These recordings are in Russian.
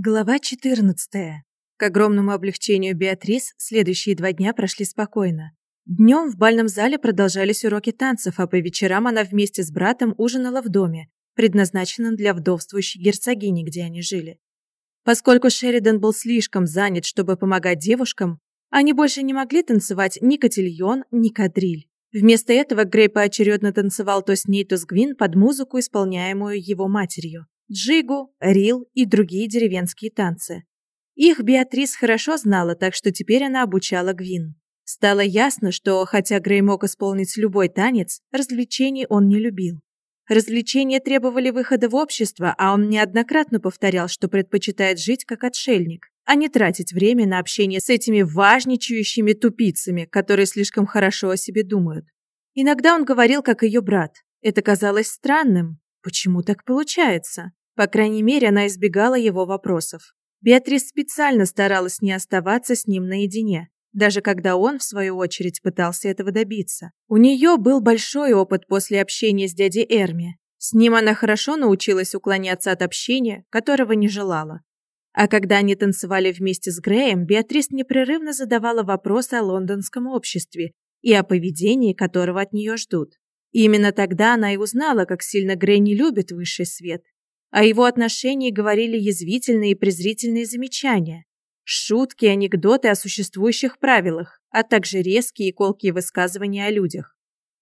Глава 14. К огромному облегчению Беатрис следующие два дня прошли спокойно. Днем в бальном зале продолжались уроки танцев, а по вечерам она вместе с братом ужинала в доме, предназначенном для вдовствующей герцогини, где они жили. Поскольку Шеридан был слишком занят, чтобы помогать девушкам, они больше не могли танцевать ни котельон, ни кадриль. Вместо этого Грей поочередно танцевал то с ней, то с Гвин под музыку, исполняемую его матерью джигу, рил и другие деревенские танцы. Их Беатрис хорошо знала, так что теперь она обучала Гвин. Стало ясно, что, хотя Грей мог исполнить любой танец, развлечений он не любил. Развлечения требовали выхода в общество, а он неоднократно повторял, что предпочитает жить как отшельник, а не тратить время на общение с этими важничающими тупицами, которые слишком хорошо о себе думают. Иногда он говорил, как ее брат. Это казалось странным. Почему так получается? По крайней мере, она избегала его вопросов. Беатрис специально старалась не оставаться с ним наедине, даже когда он, в свою очередь, пытался этого добиться. У нее был большой опыт после общения с дядей Эрми. С ним она хорошо научилась уклоняться от общения, которого не желала. А когда они танцевали вместе с Греем, Беатрис непрерывно задавала вопросы о лондонском обществе и о поведении, которого от нее ждут. Именно тогда она и узнала, как сильно Грей не любит высший свет о его отношении говорили язвительные и презрительные замечания, шутки анекдоты о существующих правилах, а также резкие и колкие высказывания о людях.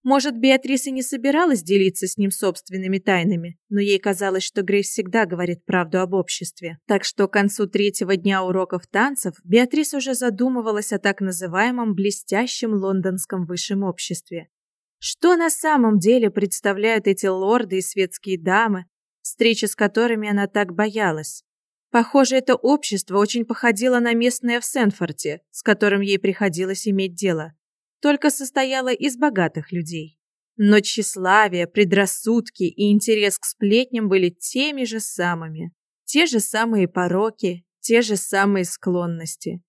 Может, Беатриса не собиралась делиться с ним собственными тайнами, но ей казалось, что Грей всегда говорит правду об обществе. Так что к концу третьего дня уроков танцев Беатрис уже задумывалась о так называемом блестящем лондонском высшем обществе. Что на самом деле представляют эти лорды и светские дамы, встречи с которыми она так боялась. Похоже, это общество очень походило на местное в Сенфорте, с которым ей приходилось иметь дело, только состояло из богатых людей. Но тщеславие, предрассудки и интерес к сплетням были теми же самыми. Те же самые пороки, те же самые склонности.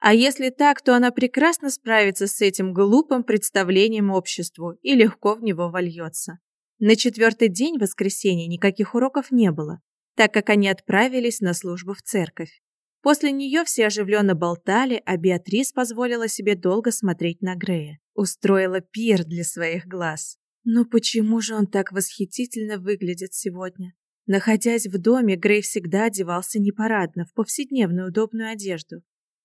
А если так, то она прекрасно справится с этим глупым представлением обществу и легко в него вольется. На четвертый день воскресенья никаких уроков не было, так как они отправились на службу в церковь. После нее все оживленно болтали, а Беатрис позволила себе долго смотреть на Грея. Устроила пир для своих глаз. Но почему же он так восхитительно выглядит сегодня? Находясь в доме, Грей всегда одевался непарадно, в повседневную удобную одежду.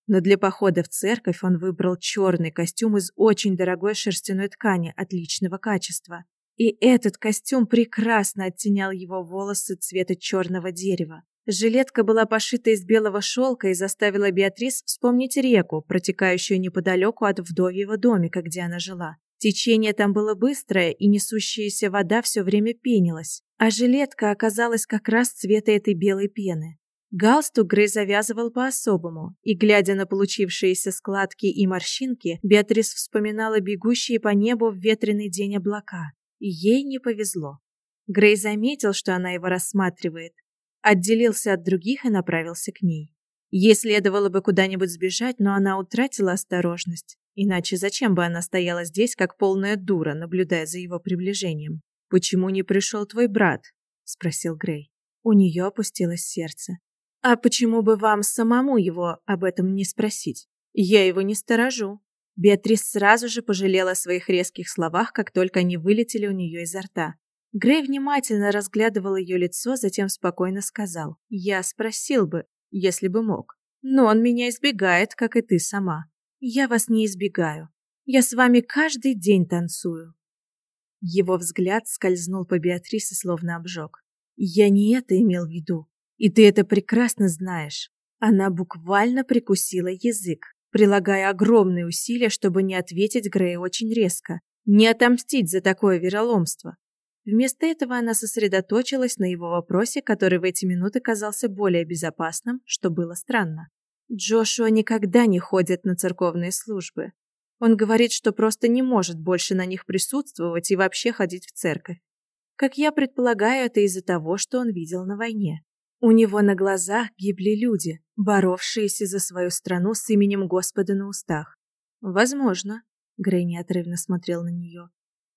Но для похода в церковь он выбрал черный костюм из очень дорогой шерстяной ткани отличного качества. И этот костюм прекрасно оттенял его волосы цвета черного дерева. Жилетка была пошита из белого шелка и заставила Беатрис вспомнить реку, протекающую неподалеку от вдовьего домика, где она жила. Течение там было быстрое, и несущаяся вода все время пенилась, а жилетка оказалась как раз цвета этой белой пены. Галстук Грей завязывал по-особому, и, глядя на получившиеся складки и морщинки, Беатрис вспоминала бегущие по небу в ветреный день облака. Ей не повезло. Грей заметил, что она его рассматривает, отделился от других и направился к ней. Ей следовало бы куда-нибудь сбежать, но она утратила осторожность. Иначе зачем бы она стояла здесь, как полная дура, наблюдая за его приближением? «Почему не пришел твой брат?» – спросил Грей. У нее опустилось сердце. «А почему бы вам самому его об этом не спросить? Я его не сторожу. Беатрис сразу же пожалела о своих резких словах, как только они вылетели у нее изо рта. Грей внимательно разглядывал ее лицо, затем спокойно сказал. «Я спросил бы, если бы мог. Но он меня избегает, как и ты сама. Я вас не избегаю. Я с вами каждый день танцую». Его взгляд скользнул по Беатрисе, словно обжег. «Я не это имел в виду. И ты это прекрасно знаешь». Она буквально прикусила язык прилагая огромные усилия, чтобы не ответить Грею очень резко, не отомстить за такое вероломство. Вместо этого она сосредоточилась на его вопросе, который в эти минуты казался более безопасным, что было странно. Джошуа никогда не ходит на церковные службы. Он говорит, что просто не может больше на них присутствовать и вообще ходить в церковь. Как я предполагаю, это из-за того, что он видел на войне. У него на глазах гибли люди, боровшиеся за свою страну с именем Господа на устах. Возможно, Грей неотрывно смотрел на нее.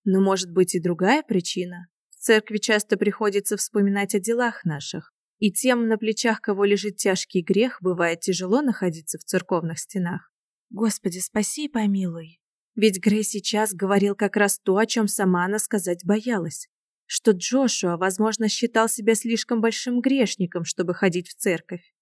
Но может быть и другая причина. В церкви часто приходится вспоминать о делах наших. И тем, на плечах кого лежит тяжкий грех, бывает тяжело находиться в церковных стенах. Господи, спаси и помилуй. Ведь Грей сейчас говорил как раз то, о чем сама она сказать боялась. Что Джошуа, возможно, считал себя слишком большим грешником, чтобы ходить в церковь.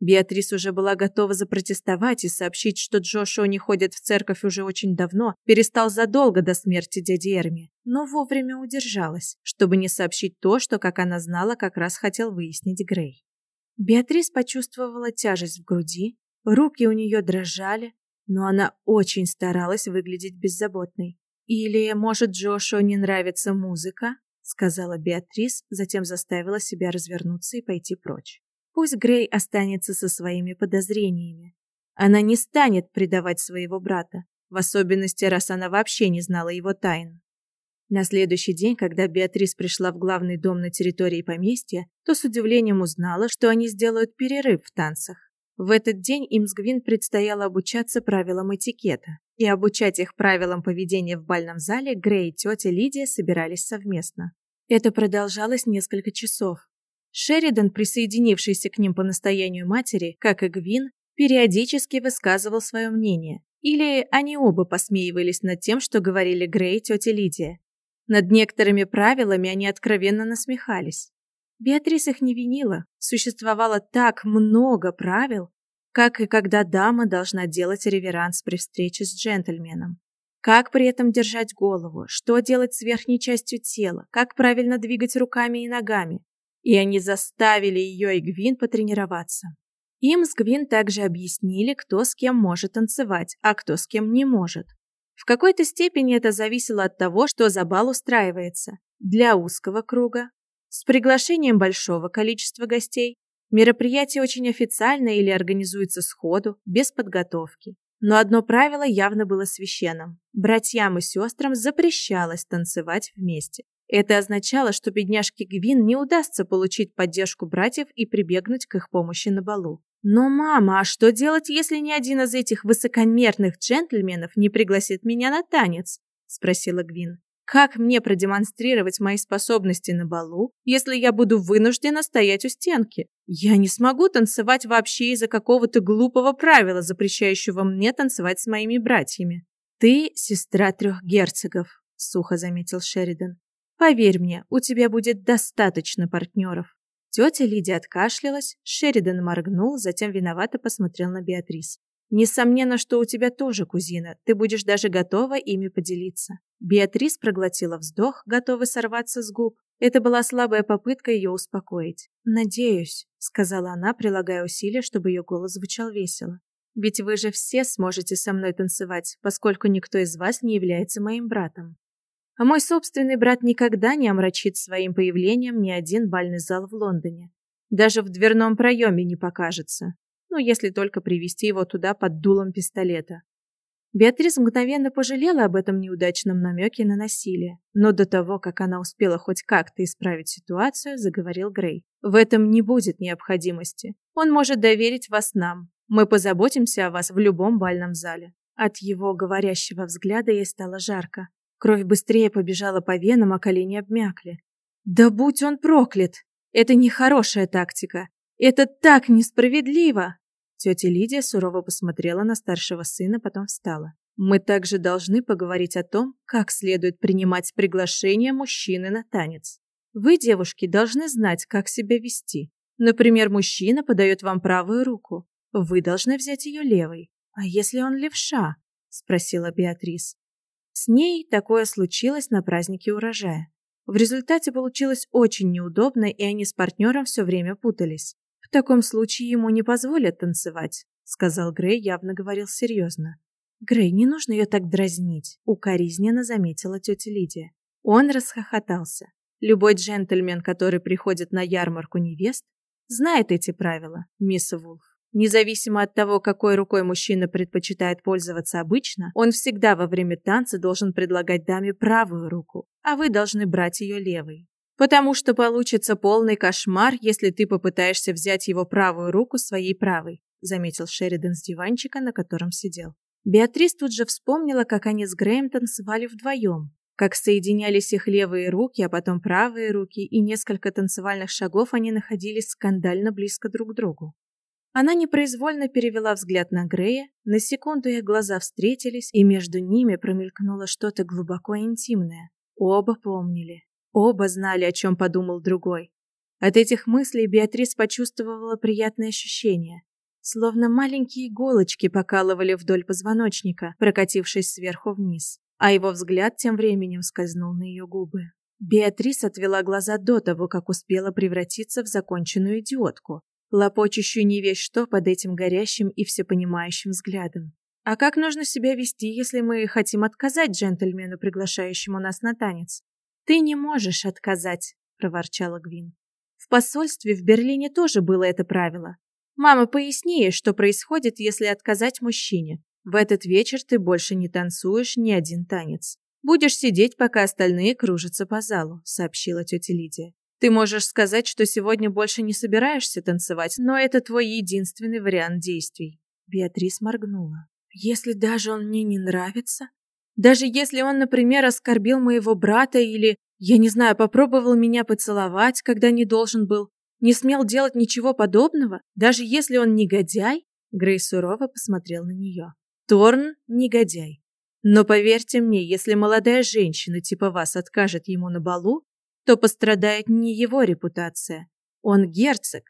Беатрис уже была готова запротестовать и сообщить, что Джошуа не ходит в церковь уже очень давно, перестал задолго до смерти дяди Эрми, но вовремя удержалась, чтобы не сообщить то, что, как она знала, как раз хотел выяснить Грей. Беатрис почувствовала тяжесть в груди, руки у нее дрожали, но она очень старалась выглядеть беззаботной. «Или, может, Джошуа не нравится музыка?» Сказала Беатрис, затем заставила себя развернуться и пойти прочь. Пусть Грей останется со своими подозрениями. Она не станет предавать своего брата, в особенности, раз она вообще не знала его тайн. На следующий день, когда Беатрис пришла в главный дом на территории поместья, то с удивлением узнала, что они сделают перерыв в танцах. В этот день им с Гвин предстояло обучаться правилам этикета, и обучать их правилам поведения в бальном зале Грей и тетя Лидия собирались совместно. Это продолжалось несколько часов, Шеридан, присоединившийся к ним по настоянию матери, как и Гвин, периодически высказывал свое мнение. Или они оба посмеивались над тем, что говорили Грей и тетя Лидия. Над некоторыми правилами они откровенно насмехались. Беатрис их не винила. Существовало так много правил, как и когда дама должна делать реверанс при встрече с джентльменом. Как при этом держать голову, что делать с верхней частью тела, как правильно двигать руками и ногами, и они заставили ее и Гвин потренироваться. Им с Гвин также объяснили, кто с кем может танцевать, а кто с кем не может. В какой-то степени это зависело от того, что за бал устраивается. Для узкого круга, с приглашением большого количества гостей, мероприятие очень официальное или организуется сходу, без подготовки. Но одно правило явно было священным. Братьям и сестрам запрещалось танцевать вместе. Это означало, что бедняжке Гвин не удастся получить поддержку братьев и прибегнуть к их помощи на балу. Но, мама, а что делать, если ни один из этих высокомерных джентльменов не пригласит меня на танец? спросила Гвин. Как мне продемонстрировать мои способности на балу, если я буду вынуждена стоять у стенки? Я не смогу танцевать вообще из-за какого-то глупого правила, запрещающего мне танцевать с моими братьями. Ты сестра трех герцогов, сухо заметил Шеридан. Поверь мне, у тебя будет достаточно партнеров. Тетя Лидия откашлялась, Шеридан моргнул, затем виновато посмотрел на Беатрис. Несомненно, что у тебя тоже кузина, ты будешь даже готова ими поделиться. Беатрис проглотила вздох, готовый сорваться с губ. Это была слабая попытка ее успокоить. «Надеюсь», — сказала она, прилагая усилия, чтобы ее голос звучал весело. «Ведь вы же все сможете со мной танцевать, поскольку никто из вас не является моим братом. А мой собственный брат никогда не омрачит своим появлением ни один бальный зал в Лондоне. Даже в дверном проеме не покажется. Ну, если только привести его туда под дулом пистолета. Беатрис мгновенно пожалела об этом неудачном намеке на насилие, но до того, как она успела хоть как-то исправить ситуацию, заговорил Грей. В этом не будет необходимости. Он может доверить вас нам. Мы позаботимся о вас в любом бальном зале. От его говорящего взгляда ей стало жарко. Кровь быстрее побежала по венам, а колени обмякли. Да будь он проклят! Это нехорошая тактика. Это так несправедливо. Тетя Лидия сурово посмотрела на старшего сына, потом встала. Мы также должны поговорить о том, как следует принимать приглашение мужчины на танец. Вы, девушки, должны знать, как себя вести. Например, мужчина подает вам правую руку. Вы должны взять ее левой. А если он левша? спросила Беатрис. С ней такое случилось на празднике урожая. В результате получилось очень неудобно, и они с партнером все время путались. В таком случае ему не позволят танцевать, сказал Грей, явно говорил серьезно. Грей, не нужно ее так дразнить, укоризненно заметила тетя Лидия. Он расхохотался. Любой джентльмен, который приходит на ярмарку невест, знает эти правила, мисс Вулф. Независимо от того, какой рукой мужчина предпочитает пользоваться обычно, он всегда во время танца должен предлагать даме правую руку, а вы должны брать ее левой. Потому что получится полный кошмар, если ты попытаешься взять его правую руку своей правой, заметил Шеридан с диванчика, на котором сидел. Беатрис тут же вспомнила, как они с Грэем танцевали вдвоем. как соединялись их левые руки, а потом правые руки, и несколько танцевальных шагов они находились скандально близко друг к другу. Она непроизвольно перевела взгляд на Грея, на секунду их глаза встретились, и между ними промелькнуло что-то глубоко интимное. Оба помнили, оба знали, о чем подумал другой. От этих мыслей Беатрис почувствовала приятное ощущение, словно маленькие иголочки покалывали вдоль позвоночника, прокатившись сверху вниз, а его взгляд тем временем скользнул на ее губы. Беатрис отвела глаза до того, как успела превратиться в законченную идиотку, лопочущую не весь что под этим горящим и всепонимающим взглядом. А как нужно себя вести, если мы хотим отказать джентльмену, приглашающему нас на танец? Ты не можешь отказать, проворчала Гвин. В посольстве в Берлине тоже было это правило. Мама, поясни ей, что происходит, если отказать мужчине. В этот вечер ты больше не танцуешь ни один танец. Будешь сидеть, пока остальные кружатся по залу, сообщила тетя Лидия. Ты можешь сказать, что сегодня больше не собираешься танцевать, но это твой единственный вариант действий. Беатрис моргнула. Если даже он мне не нравится, даже если он, например, оскорбил моего брата или, я не знаю, попробовал меня поцеловать, когда не должен был, не смел делать ничего подобного, даже если он негодяй, Грей сурово посмотрел на нее. Торн негодяй. Но поверьте мне, если молодая женщина типа вас откажет ему на балу, то пострадает не его репутация. Он герцог.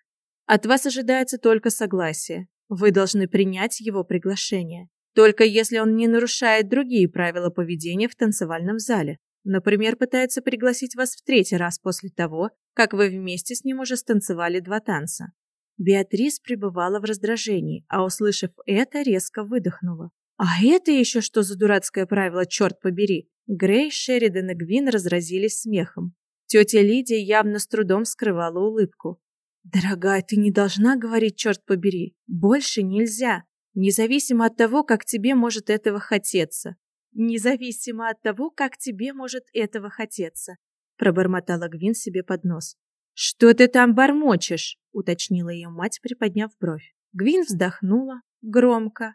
От вас ожидается только согласие. Вы должны принять его приглашение. Только если он не нарушает другие правила поведения в танцевальном зале. Например, пытается пригласить вас в третий раз после того, как вы вместе с ним уже станцевали два танца. Беатрис пребывала в раздражении, а услышав это, резко выдохнула. А это еще что за дурацкое правило, черт побери? Грей, Шеридан и Гвин разразились смехом. Тетя Лидия явно с трудом скрывала улыбку. «Дорогая, ты не должна говорить, черт побери. Больше нельзя. Независимо от того, как тебе может этого хотеться. Независимо от того, как тебе может этого хотеться», пробормотала Гвин себе под нос. «Что ты там бормочешь?» уточнила ее мать, приподняв бровь. Гвин вздохнула громко.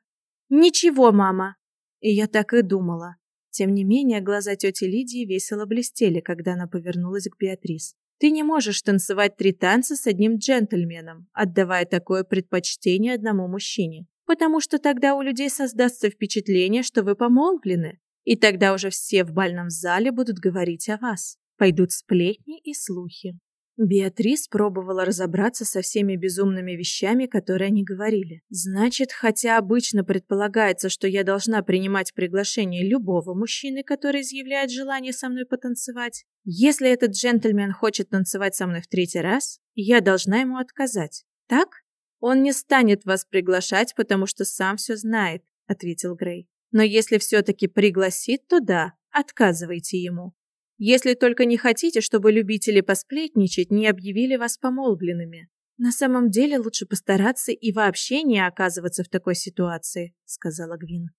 «Ничего, мама!» И я так и думала. Тем не менее, глаза тети Лидии весело блестели, когда она повернулась к Беатрис. Ты не можешь танцевать три танца с одним джентльменом, отдавая такое предпочтение одному мужчине, потому что тогда у людей создастся впечатление, что вы помолвлены, и тогда уже все в бальном зале будут говорить о вас. Пойдут сплетни и слухи. Беатрис пробовала разобраться со всеми безумными вещами, которые они говорили. Значит, хотя обычно предполагается, что я должна принимать приглашение любого мужчины, который изъявляет желание со мной потанцевать, если этот джентльмен хочет танцевать со мной в третий раз, я должна ему отказать. Так? Он не станет вас приглашать, потому что сам все знает, ответил Грей. Но если все-таки пригласит, то да, отказывайте ему. Если только не хотите, чтобы любители посплетничать не объявили вас помолвленными. На самом деле лучше постараться и вообще не оказываться в такой ситуации, сказала Гвин.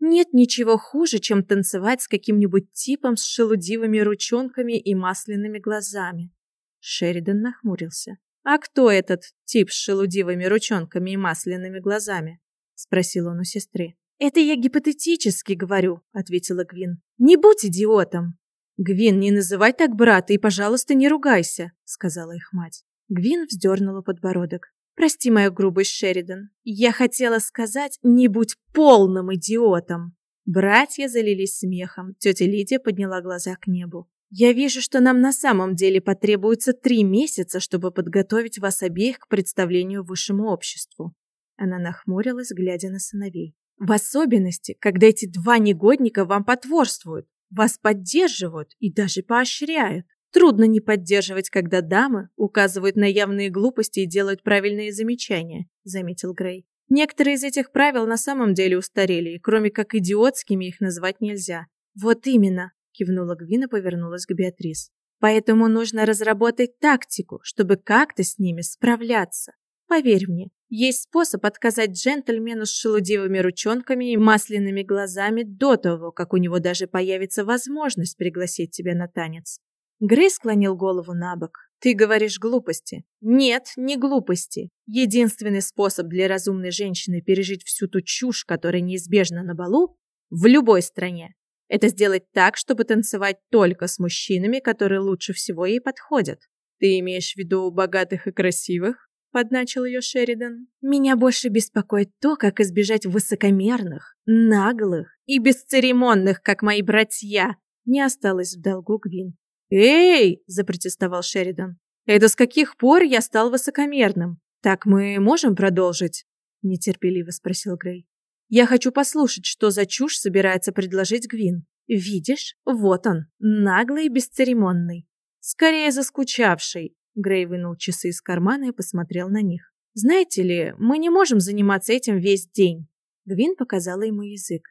Нет ничего хуже, чем танцевать с каким-нибудь типом с шелудивыми ручонками и масляными глазами. Шеридан нахмурился. А кто этот тип с шелудивыми ручонками и масляными глазами? спросил он у сестры. Это я гипотетически говорю, ответила Гвин. Не будь идиотом. «Гвин, не называй так брата и, пожалуйста, не ругайся», — сказала их мать. Гвин вздернула подбородок. «Прости мою грубость, Шеридан. Я хотела сказать, не будь полным идиотом». Братья залились смехом. Тетя Лидия подняла глаза к небу. «Я вижу, что нам на самом деле потребуется три месяца, чтобы подготовить вас обеих к представлению высшему обществу». Она нахмурилась, глядя на сыновей. «В особенности, когда эти два негодника вам потворствуют. Вас поддерживают и даже поощряют. Трудно не поддерживать, когда дамы указывают на явные глупости и делают правильные замечания, заметил Грей. Некоторые из этих правил на самом деле устарели, и кроме как идиотскими их назвать нельзя. Вот именно, кивнула Гвин повернулась к Беатрис. Поэтому нужно разработать тактику, чтобы как-то с ними справляться. Поверь мне, есть способ отказать джентльмену с шелудивыми ручонками и масляными глазами до того, как у него даже появится возможность пригласить тебя на танец. Грей склонил голову на бок. Ты говоришь глупости. Нет, не глупости. Единственный способ для разумной женщины пережить всю ту чушь, которая неизбежна на балу, в любой стране, Это сделать так, чтобы танцевать только с мужчинами, которые лучше всего ей подходят. Ты имеешь в виду богатых и красивых? Подначил ее Шеридан. Меня больше беспокоит то, как избежать высокомерных, наглых и бесцеремонных, как мои братья. Не осталось в долгу Гвин. «Эй!» – запротестовал Шеридан. «Это с каких пор я стал высокомерным? Так мы можем продолжить?» – нетерпеливо спросил Грей. Я хочу послушать, что за чушь собирается предложить Гвин. Видишь? Вот он, наглый и бесцеремонный. Скорее заскучавший. Грей вынул часы из кармана и посмотрел на них. Знаете ли, мы не можем заниматься этим весь день. Гвин показала ему язык.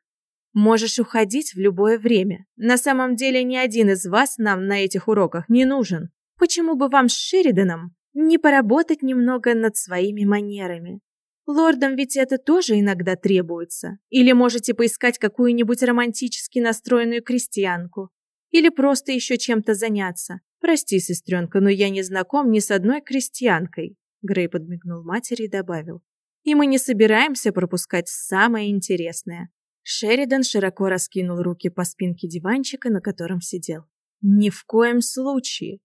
Можешь уходить в любое время. На самом деле ни один из вас нам на этих уроках не нужен. Почему бы вам с Шериданом не поработать немного над своими манерами? Лордам ведь это тоже иногда требуется. Или можете поискать какую-нибудь романтически настроенную крестьянку. Или просто еще чем-то заняться. Прости, сестренка, но я не знаком ни с одной крестьянкой. Грей подмигнул матери и добавил. И мы не собираемся пропускать самое интересное. Шеридан широко раскинул руки по спинке диванчика, на котором сидел. Ни в коем случае.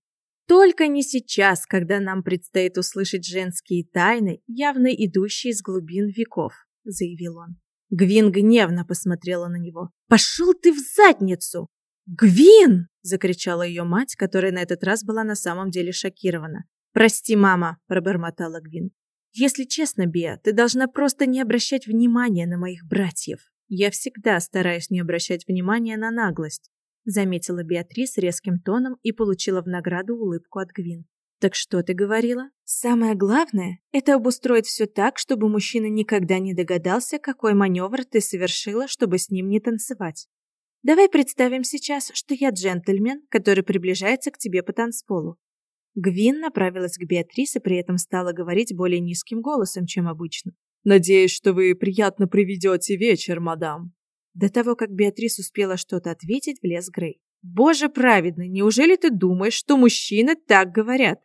Только не сейчас, когда нам предстоит услышать женские тайны, явно идущие из глубин веков, заявил он. Гвин гневно посмотрела на него. Пошел ты в задницу! Гвин! закричала ее мать, которая на этот раз была на самом деле шокирована. Прости, мама, пробормотала Гвин. Если честно, Беа, ты должна просто не обращать внимания на моих братьев. Я всегда стараюсь не обращать внимания на наглость заметила Беатрис резким тоном и получила в награду улыбку от Гвин. Так что ты говорила? Самое главное это обустроить все так, чтобы мужчина никогда не догадался, какой маневр ты совершила, чтобы с ним не танцевать. Давай представим сейчас, что я джентльмен, который приближается к тебе по танцполу. Гвин направилась к Беатрис и при этом стала говорить более низким голосом, чем обычно. Надеюсь, что вы приятно проведете вечер, мадам. До того, как Беатрис успела что-то ответить, влез Грей. «Боже праведный, неужели ты думаешь, что мужчины так говорят?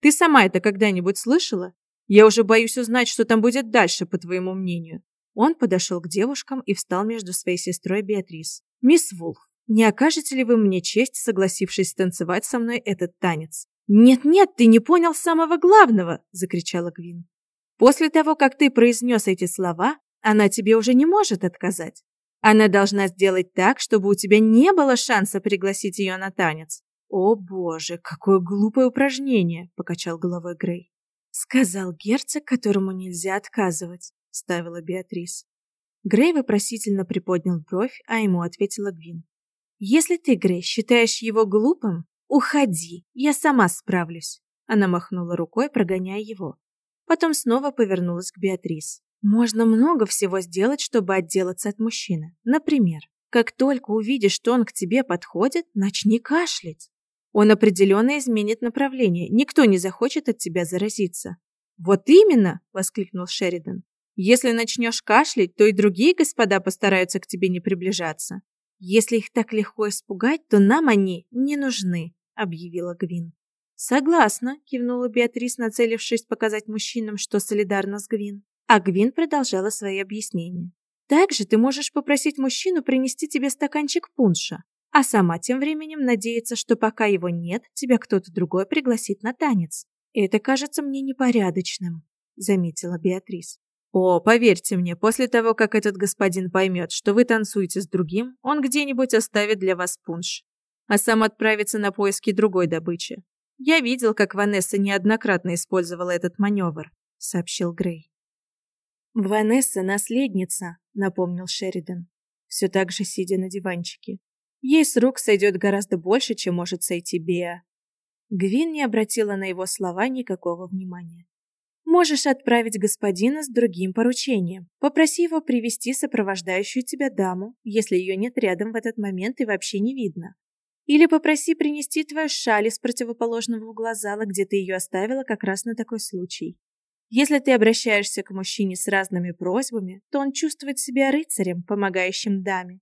Ты сама это когда-нибудь слышала? Я уже боюсь узнать, что там будет дальше, по твоему мнению». Он подошел к девушкам и встал между своей сестрой Беатрис. «Мисс Вулф, не окажете ли вы мне честь, согласившись танцевать со мной этот танец?» «Нет-нет, ты не понял самого главного!» – закричала Гвин. «После того, как ты произнес эти слова, она тебе уже не может отказать. Она должна сделать так, чтобы у тебя не было шанса пригласить ее на танец. О боже, какое глупое упражнение, покачал головой Грей. Сказал герцог, которому нельзя отказывать, ставила Беатрис. Грей вопросительно приподнял бровь, а ему ответила Гвин. Если ты, Грей, считаешь его глупым, уходи, я сама справлюсь. Она махнула рукой, прогоняя его. Потом снова повернулась к Беатрис. Можно много всего сделать, чтобы отделаться от мужчины. Например, как только увидишь, что он к тебе подходит, начни кашлять. Он определенно изменит направление. Никто не захочет от тебя заразиться. Вот именно, воскликнул Шеридан. Если начнешь кашлять, то и другие господа постараются к тебе не приближаться. Если их так легко испугать, то нам они не нужны, объявила Гвин. Согласна, кивнула Беатрис, нацелившись показать мужчинам, что солидарна с Гвин. А Гвин продолжала свои объяснения. Также ты можешь попросить мужчину принести тебе стаканчик пунша, а сама тем временем надеяться, что пока его нет, тебя кто-то другой пригласит на танец. Это кажется мне непорядочным, заметила Беатрис. О, поверьте мне, после того, как этот господин поймет, что вы танцуете с другим, он где-нибудь оставит для вас пунш, а сам отправится на поиски другой добычи. Я видел, как Ванесса неоднократно использовала этот маневр, сообщил Грей. «Ванесса – наследница», – напомнил Шеридан, все так же сидя на диванчике. «Ей с рук сойдет гораздо больше, чем может сойти Беа». Гвин не обратила на его слова никакого внимания. «Можешь отправить господина с другим поручением. Попроси его привести сопровождающую тебя даму, если ее нет рядом в этот момент и вообще не видно. Или попроси принести твою шаль из противоположного угла зала, где ты ее оставила как раз на такой случай. Если ты обращаешься к мужчине с разными просьбами, то он чувствует себя рыцарем, помогающим даме.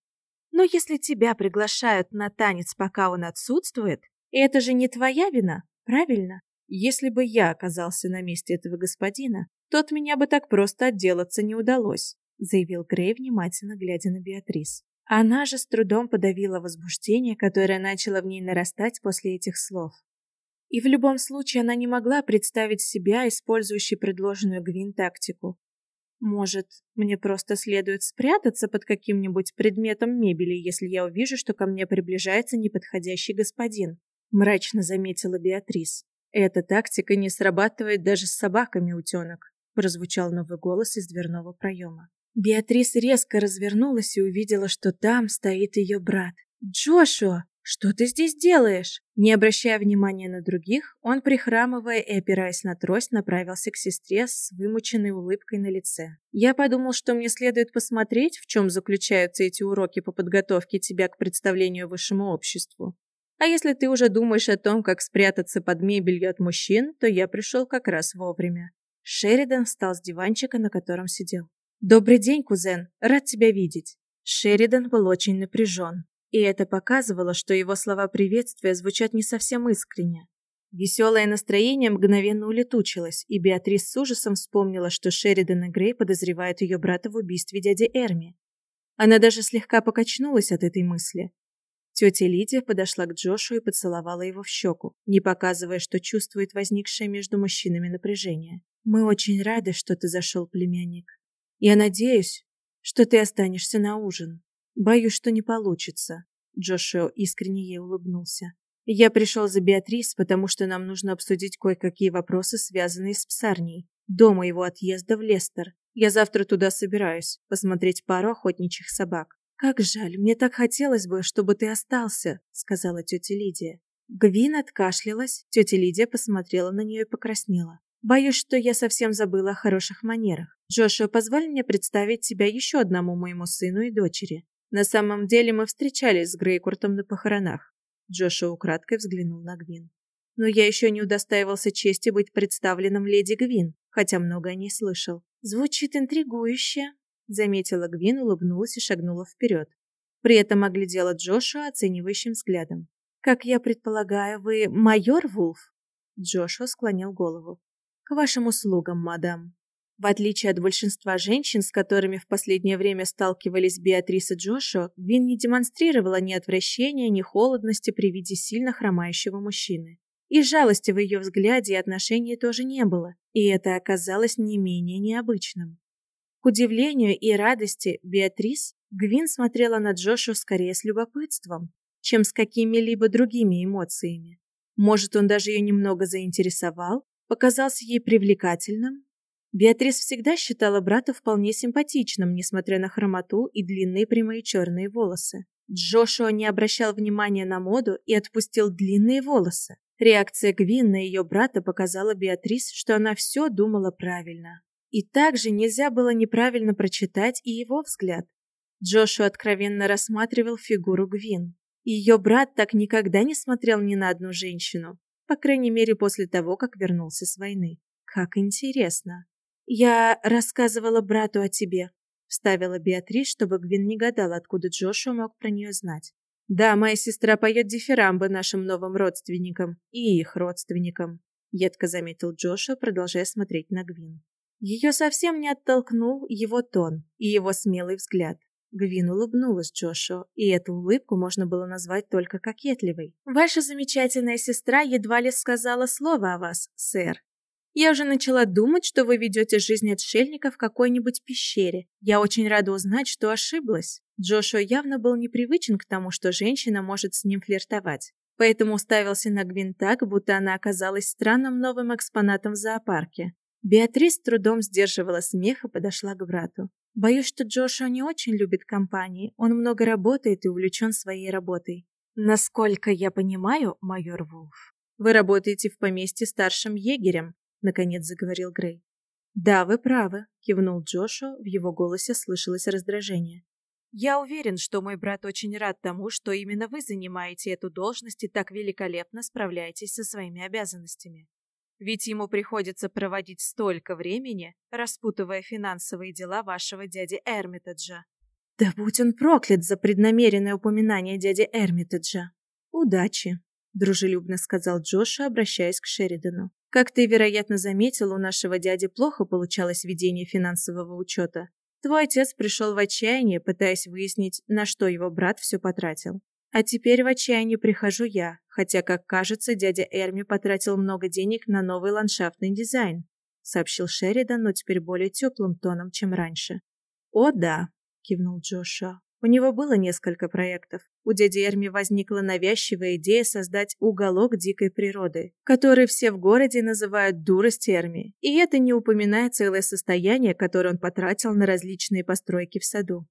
Но если тебя приглашают на танец, пока он отсутствует, это же не твоя вина, правильно? Если бы я оказался на месте этого господина, то от меня бы так просто отделаться не удалось, заявил Грей, внимательно глядя на Беатрис. Она же с трудом подавила возбуждение, которое начало в ней нарастать после этих слов. И в любом случае она не могла представить себя, использующей предложенную Гвин тактику. Может, мне просто следует спрятаться под каким-нибудь предметом мебели, если я увижу, что ко мне приближается неподходящий господин, мрачно заметила Беатрис. Эта тактика не срабатывает даже с собаками, утенок, прозвучал новый голос из дверного проема. Беатрис резко развернулась и увидела, что там стоит ее брат. «Джошуа, что ты здесь делаешь?» Не обращая внимания на других, он, прихрамывая и опираясь на трость, направился к сестре с вымученной улыбкой на лице. «Я подумал, что мне следует посмотреть, в чем заключаются эти уроки по подготовке тебя к представлению высшему обществу. А если ты уже думаешь о том, как спрятаться под мебелью от мужчин, то я пришел как раз вовремя». Шеридан встал с диванчика, на котором сидел. «Добрый день, кузен. Рад тебя видеть». Шеридан был очень напряжен, и это показывало, что его слова приветствия звучат не совсем искренне. Веселое настроение мгновенно улетучилось, и Беатрис с ужасом вспомнила, что Шеридан и Грей подозревают ее брата в убийстве дяди Эрми. Она даже слегка покачнулась от этой мысли. Тетя Лидия подошла к Джошу и поцеловала его в щеку, не показывая, что чувствует возникшее между мужчинами напряжение. «Мы очень рады, что ты зашел, племянник. Я надеюсь, что ты останешься на ужин. Боюсь, что не получится. Джошуа искренне ей улыбнулся. Я пришел за Беатрис, потому что нам нужно обсудить кое-какие вопросы, связанные с псарней. До моего отъезда в Лестер. Я завтра туда собираюсь, посмотреть пару охотничьих собак. Как жаль, мне так хотелось бы, чтобы ты остался, сказала тетя Лидия. Гвин откашлялась, тетя Лидия посмотрела на нее и покраснела. Боюсь, что я совсем забыла о хороших манерах. Джошуа, позволь мне представить тебя еще одному моему сыну и дочери. На самом деле мы встречались с Грейкуртом на похоронах. Джошуа украдкой взглянул на Гвин. Но я еще не удостаивался чести быть представленным леди Гвин, хотя много о ней слышал. Звучит интригующе, заметила Гвин, улыбнулась и шагнула вперед. При этом оглядела Джошуа оценивающим взглядом. Как я предполагаю, вы майор Вулф? Джошуа склонил голову. К вашим услугам, мадам. В отличие от большинства женщин, с которыми в последнее время сталкивались Беатрис и Джошуа, Гвин не демонстрировала ни отвращения, ни холодности при виде сильно хромающего мужчины. И жалости в ее взгляде и отношении тоже не было, и это оказалось не менее необычным. К удивлению и радости Беатрис, Гвин смотрела на Джошу скорее с любопытством, чем с какими-либо другими эмоциями. Может, он даже ее немного заинтересовал, показался ей привлекательным. Беатрис всегда считала брата вполне симпатичным, несмотря на хромоту и длинные прямые черные волосы. Джошуа не обращал внимания на моду и отпустил длинные волосы. Реакция Гвин на ее брата показала Беатрис, что она все думала правильно. И также нельзя было неправильно прочитать и его взгляд. Джошуа откровенно рассматривал фигуру Гвин. Ее брат так никогда не смотрел ни на одну женщину. По крайней мере, после того, как вернулся с войны. Как интересно. Я рассказывала брату о тебе, вставила Беатрис, чтобы Гвин не гадала, откуда Джошуа мог про нее знать. Да, моя сестра поет дифирамбы нашим новым родственникам и их родственникам, едко заметил Джошуа, продолжая смотреть на Гвин. Ее совсем не оттолкнул его тон и его смелый взгляд. Гвин улыбнулась Джошу, и эту улыбку можно было назвать только кокетливой. «Ваша замечательная сестра едва ли сказала слово о вас, сэр. Я уже начала думать, что вы ведете жизнь отшельника в какой-нибудь пещере. Я очень рада узнать, что ошиблась». Джошуа явно был непривычен к тому, что женщина может с ним флиртовать. Поэтому уставился на Гвин так, будто она оказалась странным новым экспонатом в зоопарке. Беатрис трудом сдерживала смех и подошла к брату. Боюсь, что Джошуа не очень любит компании. Он много работает и увлечен своей работой. Насколько я понимаю, майор Вулф, вы работаете в поместье старшим егерем, наконец заговорил Грей. Да, вы правы, кивнул Джошуа, в его голосе слышалось раздражение. Я уверен, что мой брат очень рад тому, что именно вы занимаете эту должность и так великолепно справляетесь со своими обязанностями. Ведь ему приходится проводить столько времени, распутывая финансовые дела вашего дяди Эрмитеджа. Да будь он проклят за преднамеренное упоминание дяди Эрмитеджа. Удачи, дружелюбно сказал Джоша, обращаясь к Шеридану. Как ты, вероятно, заметил, у нашего дяди плохо получалось ведение финансового учета. Твой отец пришел в отчаяние, пытаясь выяснить, на что его брат все потратил. А теперь в отчаяние прихожу я, хотя, как кажется, дядя Эрми потратил много денег на новый ландшафтный дизайн, сообщил Шеридан, но теперь более теплым тоном, чем раньше. О да, кивнул Джоша. У него было несколько проектов. У дяди Эрми возникла навязчивая идея создать уголок дикой природы, который все в городе называют дурость Эрми. И это не упоминая целое состояние, которое он потратил на различные постройки в саду.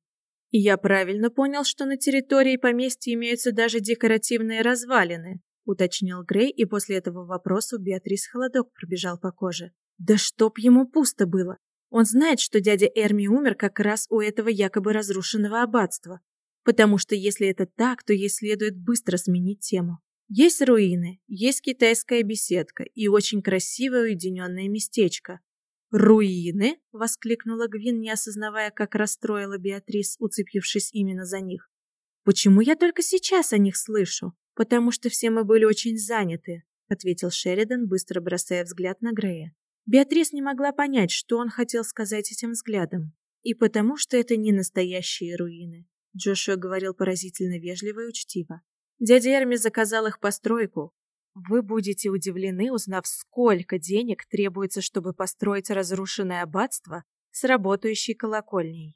И я правильно понял, что на территории поместья имеются даже декоративные развалины, уточнил Грей, и после этого вопроса Беатрис холодок пробежал по коже. Да чтоб ему пусто было. Он знает, что дядя Эрми умер как раз у этого якобы разрушенного аббатства. Потому что если это так, то ей следует быстро сменить тему. Есть руины, есть китайская беседка и очень красивое уединенное местечко. «Руины?» — воскликнула Гвин, не осознавая, как расстроила Беатрис, уцепившись именно за них. «Почему я только сейчас о них слышу? Потому что все мы были очень заняты», — ответил Шеридан, быстро бросая взгляд на Грея. Беатрис не могла понять, что он хотел сказать этим взглядом. И потому, что это не настоящие руины. Джошуа говорил поразительно вежливо и учтиво. Дядя Эрми заказал их постройку. Вы будете удивлены, узнав, сколько денег требуется, чтобы построить разрушенное аббатство с работающей колокольней.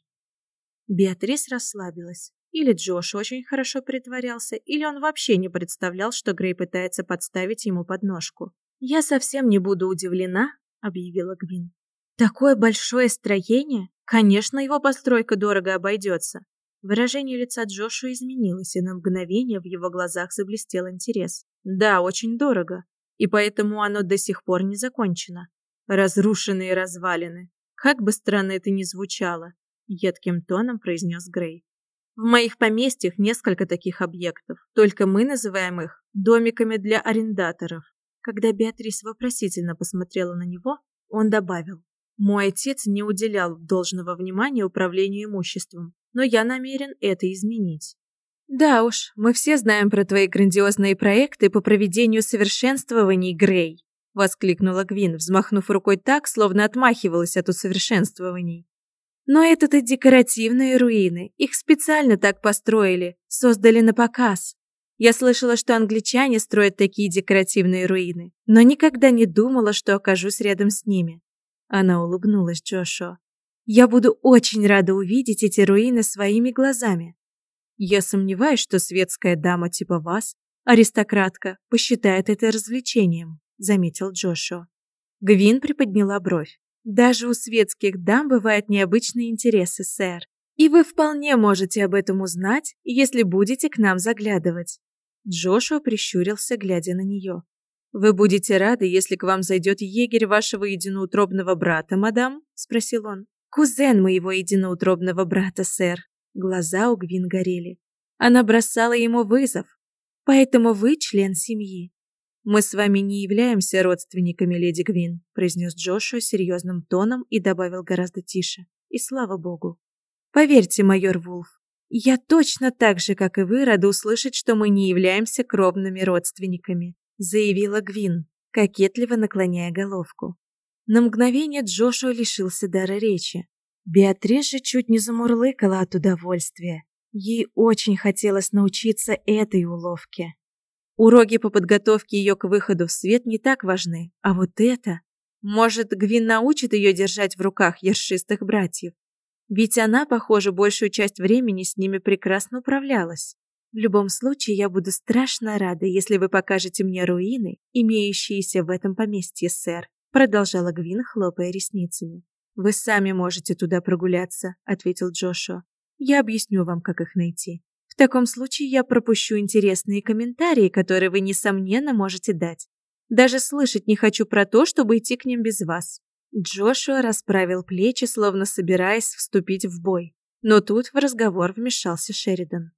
Беатрис расслабилась. Или Джош очень хорошо притворялся, или он вообще не представлял, что Грей пытается подставить ему подножку. «Я совсем не буду удивлена, — объявила Гвин. «Такое большое строение? Конечно, его постройка дорого обойдется». Выражение лица Джошуа изменилось, и на мгновение в его глазах заблестел интерес. «Да, очень дорого. И поэтому оно до сих пор не закончено. Разрушенные развалины. Как бы странно это ни звучало», — едким тоном произнес Грей. В моих поместьях несколько таких объектов, только мы называем их домиками для арендаторов. Когда Беатрис вопросительно посмотрела на него, он добавил: "Мой отец не уделял должного внимания управлению имуществом, но я намерен это изменить". Да уж, мы все знаем про твои грандиозные проекты по проведению совершенствований, Грей, воскликнула Гвин, взмахнув рукой так, словно отмахивалась от усовершенствований. Но это-то декоративные руины. Их специально так построили, создали на показ. Я слышала, что англичане строят такие декоративные руины, но никогда не думала, что окажусь рядом с ними. Она улыбнулась Джошуа. Я буду очень рада увидеть эти руины своими глазами. Я сомневаюсь, что светская дама типа вас, аристократка, посчитает это развлечением, заметил Джошуа. Гвин приподняла бровь. Даже у светских дам бывают необычные интересы, сэр. И вы вполне можете об этом узнать, если будете к нам заглядывать. Джошуа прищурился, глядя на нее. «Вы будете рады, если к вам зайдет егерь вашего единоутробного брата, мадам?» – спросил он. «Кузен моего единоутробного брата, сэр». Глаза у Гвин горели. Она бросала ему вызов. «Поэтому вы член семьи». «Мы с вами не являемся родственниками, леди Гвин», – произнес Джошуа серьезным тоном и добавил гораздо тише. «И слава богу». «Поверьте, майор Вулф, я точно так же, как и вы, рада услышать, что мы не являемся кровными родственниками, заявила Гвин, кокетливо наклоняя головку. На мгновение Джошуа лишился дара речи. Беатрис же чуть не замурлыкала от удовольствия. Ей очень хотелось научиться этой уловке. Уроки по подготовке ее к выходу в свет не так важны, а вот это... Может, Гвин научит ее держать в руках ершистых братьев? Ведь она, похоже, большую часть времени с ними прекрасно управлялась. В любом случае, я буду страшно рада, если вы покажете мне руины, имеющиеся в этом поместье, сэр, продолжала Гвин, хлопая ресницами. Вы сами можете туда прогуляться, ответил Джошуа. Я объясню вам, как их найти. В таком случае я пропущу интересные комментарии, которые вы несомненно можете дать. Даже слышать не хочу про то, чтобы идти к ним без вас. Джошуа расправил плечи, словно собираясь вступить в бой. Но тут в разговор вмешался Шеридан.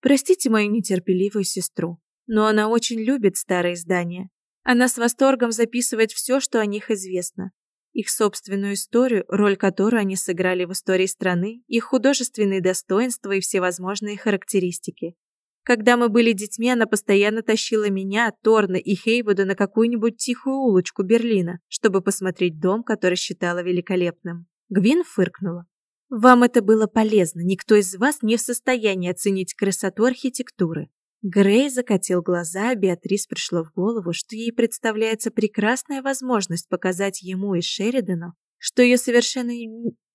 Простите мою нетерпеливую сестру, но она очень любит старые здания. Она с восторгом записывает все, что о них известно. Их собственную историю, роль которой они сыграли в истории страны, их художественные достоинства и всевозможные характеристики. Когда мы были детьми, она постоянно тащила меня, Торна и Хейвуда на какую-нибудь тихую улочку Берлина, чтобы посмотреть дом, который считала великолепным. Гвин фыркнула. Вам это было полезно, никто из вас не в состоянии оценить красоту архитектуры. Грей закатил глаза, а Беатрис пришло в голову, что ей представляется прекрасная возможность показать ему и Шеридану, что ее совершенно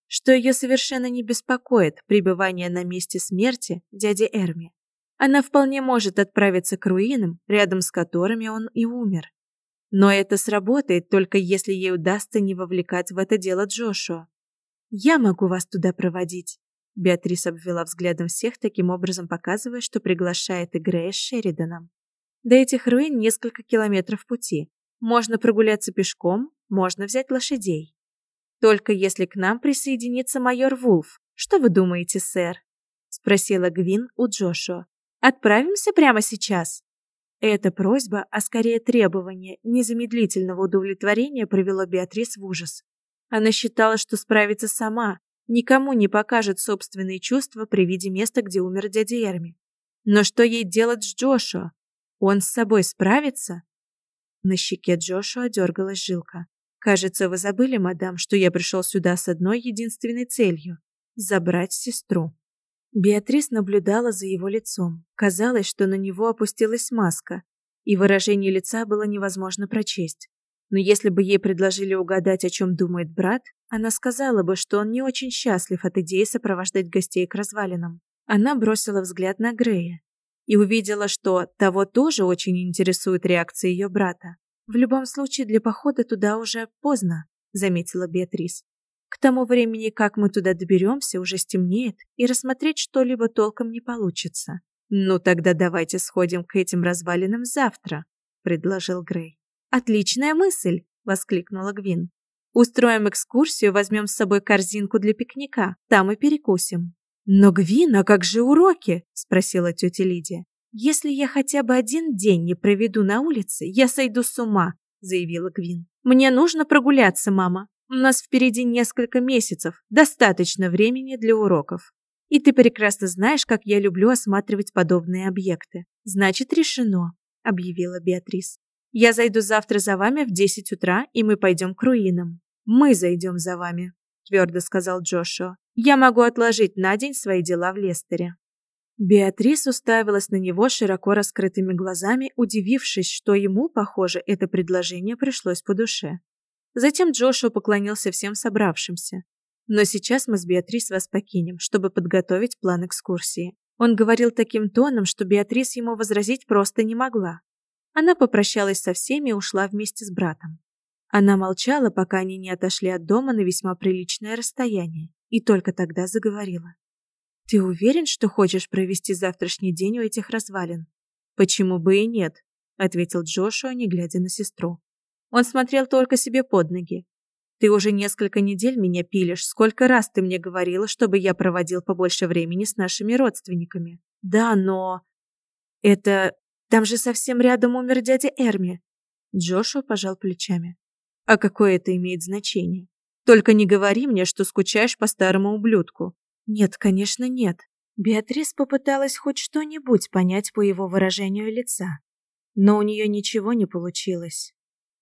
что ее совершенно не беспокоит пребывание на месте смерти дяди Эрми. Она вполне может отправиться к руинам, рядом с которыми он и умер. Но это сработает только если ей удастся не вовлекать в это дело Джошуа. Я могу вас туда проводить. Беатрис обвела взглядом всех, таким образом показывая, что приглашает и Грея с Шериданом. До этих руин несколько километров пути. Можно прогуляться пешком, можно взять лошадей. Только если к нам присоединится майор Вулф. Что вы думаете, сэр? спросила Гвин у Джошуа. Отправимся прямо сейчас. Эта просьба, а скорее требование незамедлительного удовлетворения привело Беатрис в ужас. Она считала, что справится сама, никому не покажет собственные чувства при виде места, где умер дядя Эрми. Но что ей делать с Джошуа? Он с собой справится? На щеке Джошуа дергалась жилка. Кажется, вы забыли, мадам, что я пришел сюда с одной единственной целью забрать сестру. Беатрис наблюдала за его лицом. Казалось, что на него опустилась маска, и выражение лица было невозможно прочесть. Но если бы ей предложили угадать, о чем думает брат, она сказала бы, что он не очень счастлив от идеи сопровождать гостей к развалинам. Она бросила взгляд на Грея и увидела, что того тоже очень интересует реакция ее брата. В любом случае, для похода туда уже поздно, заметила Беатрис. К тому времени, как мы туда доберемся, уже стемнеет, и рассмотреть что-либо толком не получится. Ну тогда давайте сходим к этим развалинам завтра, предложил Грей. Отличная мысль, воскликнула Гвин. Устроим экскурсию, возьмем с собой корзинку для пикника, там и перекусим. Но Гвин, а как же уроки? спросила тетя Лидия. Если я хотя бы один день не проведу на улице, я сойду с ума, заявила Гвин. Мне нужно прогуляться, мама. У нас впереди несколько месяцев, достаточно времени для уроков. И ты прекрасно знаешь, как я люблю осматривать подобные объекты. Значит, решено, объявила Беатрис. Я зайду завтра за вами в 10 утра, и мы пойдем к руинам. Мы зайдем за вами, твердо сказал Джошуа. Я могу отложить на день свои дела в Лестере. Беатрис уставилась на него широко раскрытыми глазами, удивившись, что ему, похоже, это предложение пришлось по душе. Затем Джошуа поклонился всем собравшимся. Но сейчас мы с Беатрис вас покинем, чтобы подготовить план экскурсии. Он говорил таким тоном, что Беатрис ему возразить просто не могла. Она попрощалась со всеми и ушла вместе с братом. Она молчала, пока они не отошли от дома на весьма приличное расстояние, и только тогда заговорила. Ты уверен, что хочешь провести завтрашний день у этих развалин? Почему бы и нет, ответил Джошуа, не глядя на сестру. Он смотрел только себе под ноги. Ты уже несколько недель меня пилишь. Сколько раз ты мне говорила, чтобы я проводил побольше времени с нашими родственниками? Да, но это там же совсем рядом умер дядя Эрми. Джошуа пожал плечами. А какое это имеет значение? Только не говори мне, что скучаешь по старому ублюдку. Нет, конечно, нет. Беатрис попыталась хоть что-нибудь понять по его выражению лица, но у нее ничего не получилось.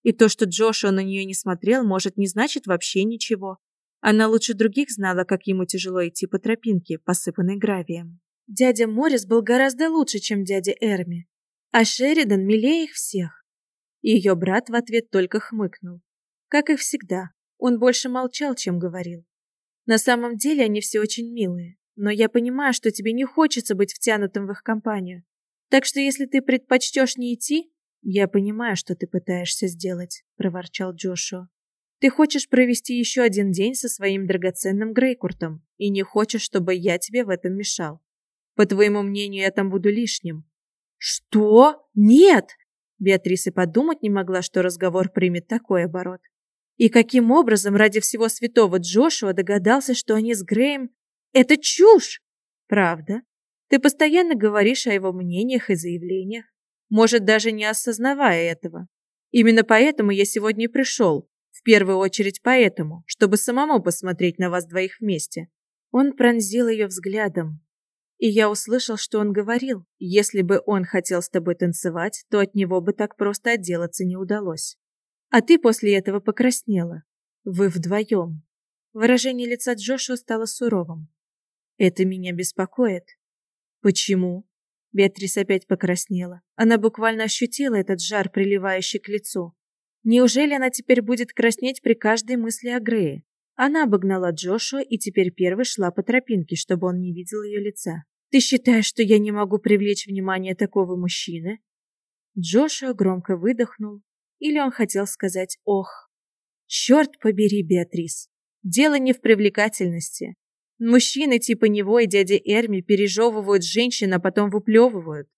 И то, что Джошуа на нее не смотрел, может не значит вообще ничего. Она лучше других знала, как ему тяжело идти по тропинке, посыпанной гравием. Дядя Морис был гораздо лучше, чем дядя Эрми, а Шеридан милее их всех. Ее брат в ответ только хмыкнул. Как и всегда, он больше молчал, чем говорил. На самом деле они все очень милые, но я понимаю, что тебе не хочется быть втянутым в их компанию. Так что если ты предпочтешь не идти, я понимаю, что ты пытаешься сделать, проворчал Джошуа. Ты хочешь провести еще один день со своим драгоценным Грейкуртом и не хочешь, чтобы я тебе в этом мешал. По твоему мнению, я там буду лишним. Что? Нет! Беатриса подумать не могла, что разговор примет такой оборот. И каким образом ради всего святого Джошуа догадался, что они с Греем... Это чушь! Правда? Ты постоянно говоришь о его мнениях и заявлениях, может, даже не осознавая этого. Именно поэтому я сегодня и пришел. В первую очередь поэтому, чтобы самому посмотреть на вас двоих вместе. Он пронзил ее взглядом. И я услышал, что он говорил. Если бы он хотел с тобой танцевать, то от него бы так просто отделаться не удалось. А ты после этого покраснела. Вы вдвоем. Выражение лица Джошуа стало суровым. Это меня беспокоит. Почему? Беатрис опять покраснела. Она буквально ощутила этот жар, приливающий к лицу. Неужели она теперь будет краснеть при каждой мысли о Грее? Она обогнала Джошуа и теперь первой шла по тропинке, чтобы он не видел ее лица. «Ты считаешь, что я не могу привлечь внимание такого мужчины?» Джошуа громко выдохнул. Или он хотел сказать «ох». «Черт побери, Беатрис! Дело не в привлекательности. Мужчины типа него и дяди Эрми пережевывают женщин, а потом выплевывают.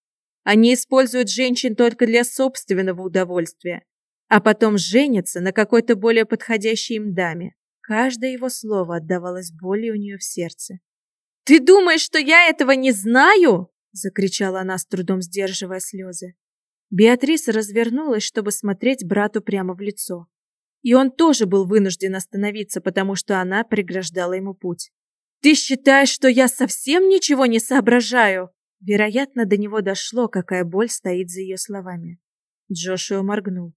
Они используют женщин только для собственного удовольствия, а потом женятся на какой-то более подходящей им даме. Каждое его слово отдавалось болью у нее в сердце. «Ты думаешь, что я этого не знаю?» — закричала она, с трудом сдерживая слезы. Беатриса развернулась, чтобы смотреть брату прямо в лицо. И он тоже был вынужден остановиться, потому что она преграждала ему путь. «Ты считаешь, что я совсем ничего не соображаю?» Вероятно, до него дошло, какая боль стоит за ее словами. Джошуа моргнул.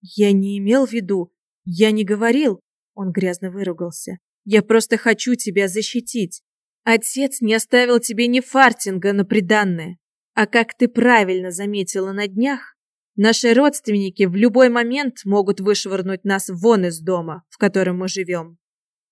«Я не имел в виду, я не говорил, он грязно выругался. «Я просто хочу тебя защитить. Отец не оставил тебе ни фартинга на приданное. А как ты правильно заметила на днях, наши родственники в любой момент могут вышвырнуть нас вон из дома, в котором мы живем».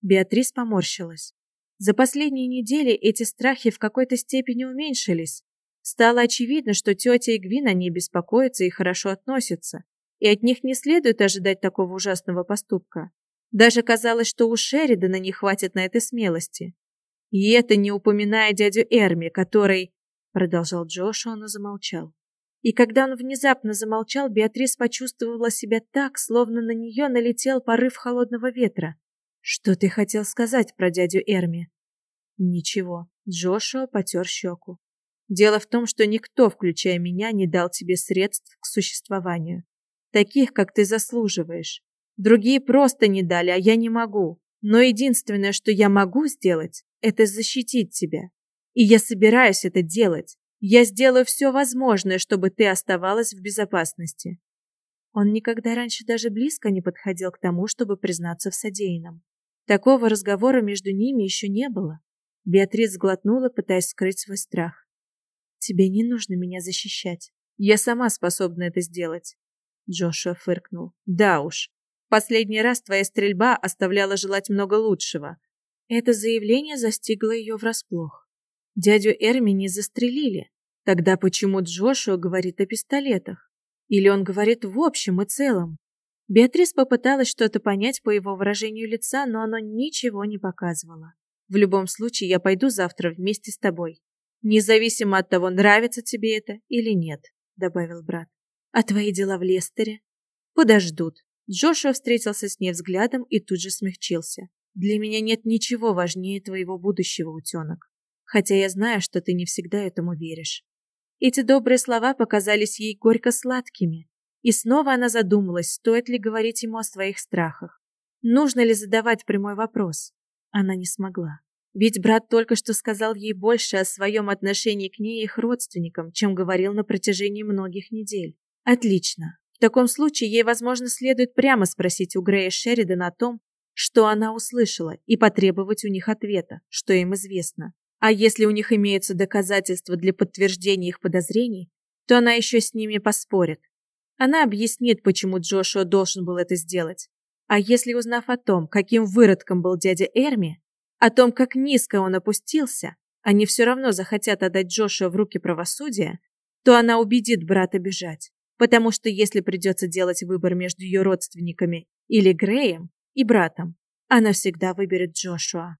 Беатрис поморщилась. За последние недели эти страхи в какой-то степени уменьшились. Стало очевидно, что тетя и Гвин о ней беспокоятся и хорошо относятся, и от них не следует ожидать такого ужасного поступка. Даже казалось, что у Шеридана не хватит на это смелости. И это не упоминая дядю Эрми, который... Продолжал Джошуа, но замолчал. И когда он внезапно замолчал, Беатрис почувствовала себя так, словно на нее налетел порыв холодного ветра. «Что ты хотел сказать про дядю Эрми?» «Ничего». Джошуа потер щеку. «Дело в том, что никто, включая меня, не дал тебе средств к существованию. Таких, как ты заслуживаешь. Другие просто не дали, а я не могу. Но единственное, что я могу сделать, это защитить тебя. И я собираюсь это делать. Я сделаю все возможное, чтобы ты оставалась в безопасности. Он никогда раньше даже близко не подходил к тому, чтобы признаться в содеянном. Такого разговора между ними еще не было. Беатрис сглотнула, пытаясь скрыть свой страх. Тебе не нужно меня защищать. Я сама способна это сделать. Джошуа фыркнул. Да уж, Последний раз твоя стрельба оставляла желать много лучшего. Это заявление застигло ее врасплох. Дядю Эрми не застрелили. Тогда почему Джошуа говорит о пистолетах? Или он говорит в общем и целом? Беатрис попыталась что-то понять по его выражению лица, но оно ничего не показывало. В любом случае, я пойду завтра вместе с тобой. Независимо от того, нравится тебе это или нет, добавил брат. А твои дела в Лестере? Подождут. Джошуа встретился с ней взглядом и тут же смягчился. «Для меня нет ничего важнее твоего будущего, утенок. Хотя я знаю, что ты не всегда этому веришь». Эти добрые слова показались ей горько-сладкими. И снова она задумалась, стоит ли говорить ему о своих страхах. Нужно ли задавать прямой вопрос? Она не смогла. Ведь брат только что сказал ей больше о своем отношении к ней и их родственникам, чем говорил на протяжении многих недель. Отлично. В таком случае ей, возможно, следует прямо спросить у Грея Шеридана о том, что она услышала, и потребовать у них ответа, что им известно. А если у них имеются доказательства для подтверждения их подозрений, то она еще с ними поспорит. Она объяснит, почему Джошуа должен был это сделать. А если, узнав о том, каким выродком был дядя Эрми, о том, как низко он опустился, они все равно захотят отдать Джошуа в руки правосудия, то она убедит брата бежать потому что если придется делать выбор между ее родственниками или Греем и братом, она всегда выберет Джошуа.